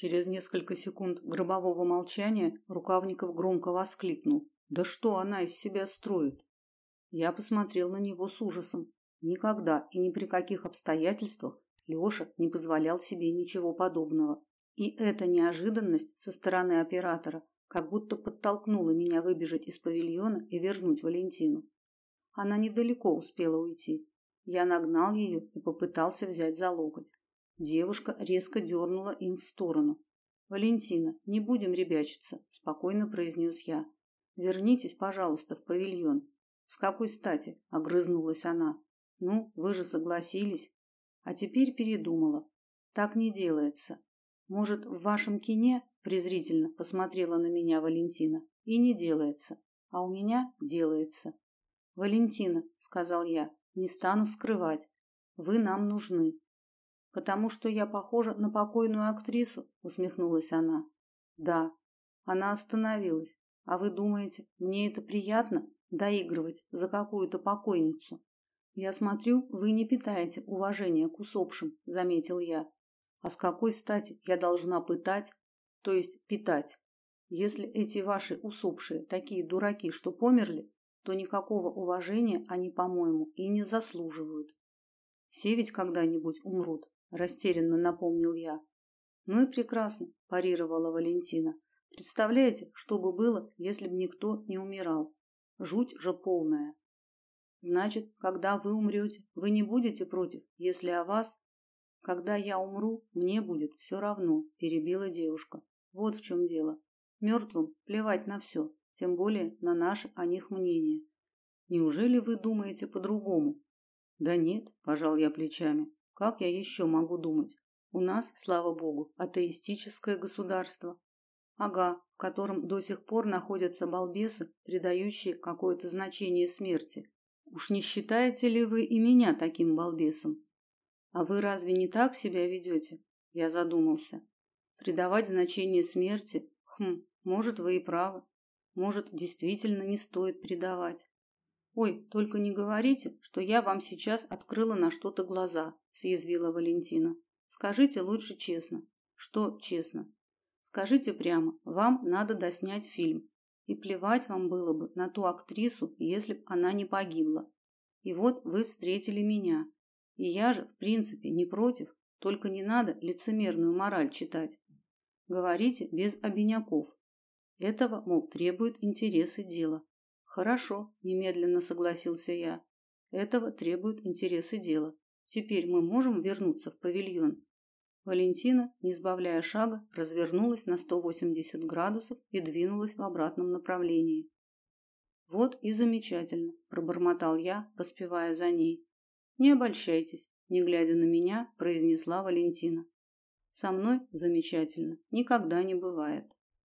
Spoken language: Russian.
Через несколько секунд гробового молчания Рукавников громко воскликнул: "Да что она из себя строит?" Я посмотрел на него с ужасом. Никогда и ни при каких обстоятельствах Лёша не позволял себе ничего подобного. И эта неожиданность со стороны оператора как будто подтолкнула меня выбежать из павильона и вернуть Валентину. Она недалеко успела уйти. Я нагнал ее и попытался взять за локоть. Девушка резко дернула им в сторону. Валентина, не будем ребячиться, спокойно произнес я. Вернитесь, пожалуйста, в павильон. С какой стати? огрызнулась она. Ну, вы же согласились. А теперь передумала. Так не делается. Может, в вашем кине презрительно посмотрела на меня Валентина. И не делается, а у меня делается. Валентина, сказал я, не стану скрывать. Вы нам нужны. Потому что я похожа на покойную актрису, усмехнулась она. Да. Она остановилась. А вы думаете, мне это приятно доигрывать за какую-то покойницу? Я смотрю, вы не питаете уважения к усопшим, заметил я. А с какой стати я должна пытать, то есть питать? Если эти ваши усопшие такие дураки, что померли, то никакого уважения они, по-моему, и не заслуживают. Все ведь когда-нибудь умрут, растерянно напомнил я. Ну и прекрасно, парировала Валентина. Представляете, что бы было, если бы никто не умирал? Жуть же полная. Значит, когда вы умрете, вы не будете против, если о вас, когда я умру, мне будет все равно, перебила девушка. Вот в чем дело. Мертвым плевать на все, тем более на наше о них мнение. Неужели вы думаете по-другому? Да нет, пожал я плечами. Как я еще могу думать? У нас, слава богу, атеистическое государство. Ага, в котором до сих пор находятся балбесы, придающие какое-то значение смерти. Уж не считаете ли вы и меня таким балбесом? А вы разве не так себя ведете? Я задумался. Придавать значение смерти? Хм, может, вы и правы. Может, действительно не стоит придавать. Ой, только не говорите, что я вам сейчас открыла на что-то глаза, съязвила Валентина. Скажите лучше честно. Что честно? Скажите прямо, вам надо доснять фильм. И плевать вам было бы на ту актрису, если б она не погибла. И вот вы встретили меня. И я же, в принципе, не против, только не надо лицемерную мораль читать. Говорите без обиняков. Этого, мол, требуют интересы дела. Хорошо, немедленно согласился я. Этого требуют интересы дела. Теперь мы можем вернуться в павильон. Валентина, не сбавляя шага, развернулась на 180 градусов и двинулась в обратном направлении. Вот и замечательно, пробормотал я, поспевая за ней. Не обольщайтесь, не глядя на меня, произнесла Валентина. Со мной замечательно никогда не бывает.